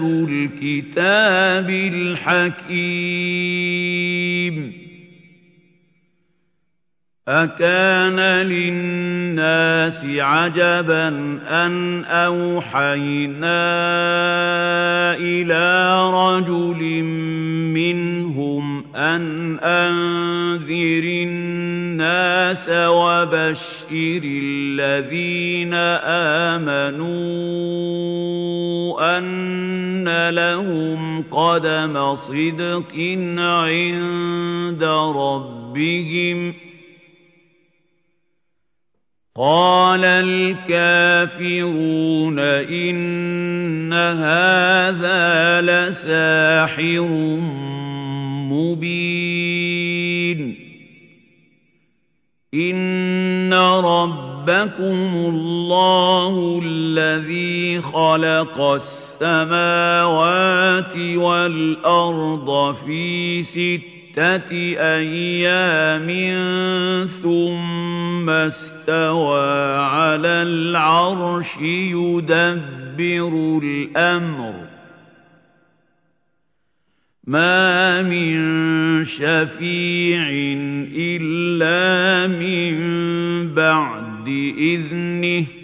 الكتاب الحكيم أكان للناس عجبا أن أوحينا إلى رجل منهم أن أنذر الناس وبشر الذين آمنوا أن لهم قدم صدق عند ربهم. قال الكافرون إن هذا لساحر مبين. إن ربكم الله الذي خلق السماوات والأرض في ستة أيام ثم استوى على العرش يدبر الأمر. ما من شفيع إلا من بعد إذنه.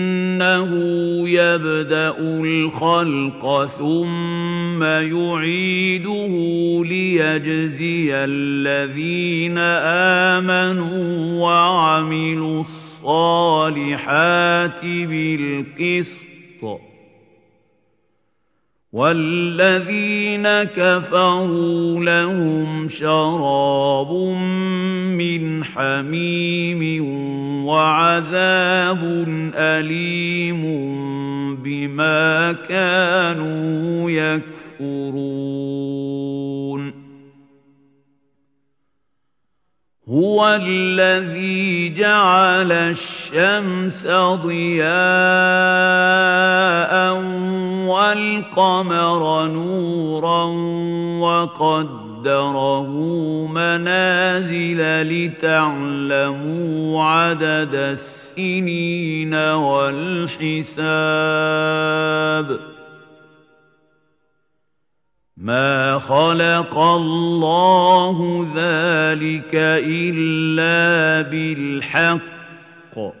إنه يبدأ الخلق ثم يعيده ليجزي الذين آمنوا وعملوا الصالحات بالقسط والذين كفروا لهم شراب من حميم وعذاب أليم بما كانوا يكفرون. هو الذي جعل الشمس ضياء والقمر نورا وقدره منازل لتعلموا عدد السنين والحساب. ما خلق الله ذلك إلا بالحق.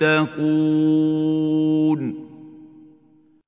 يتقون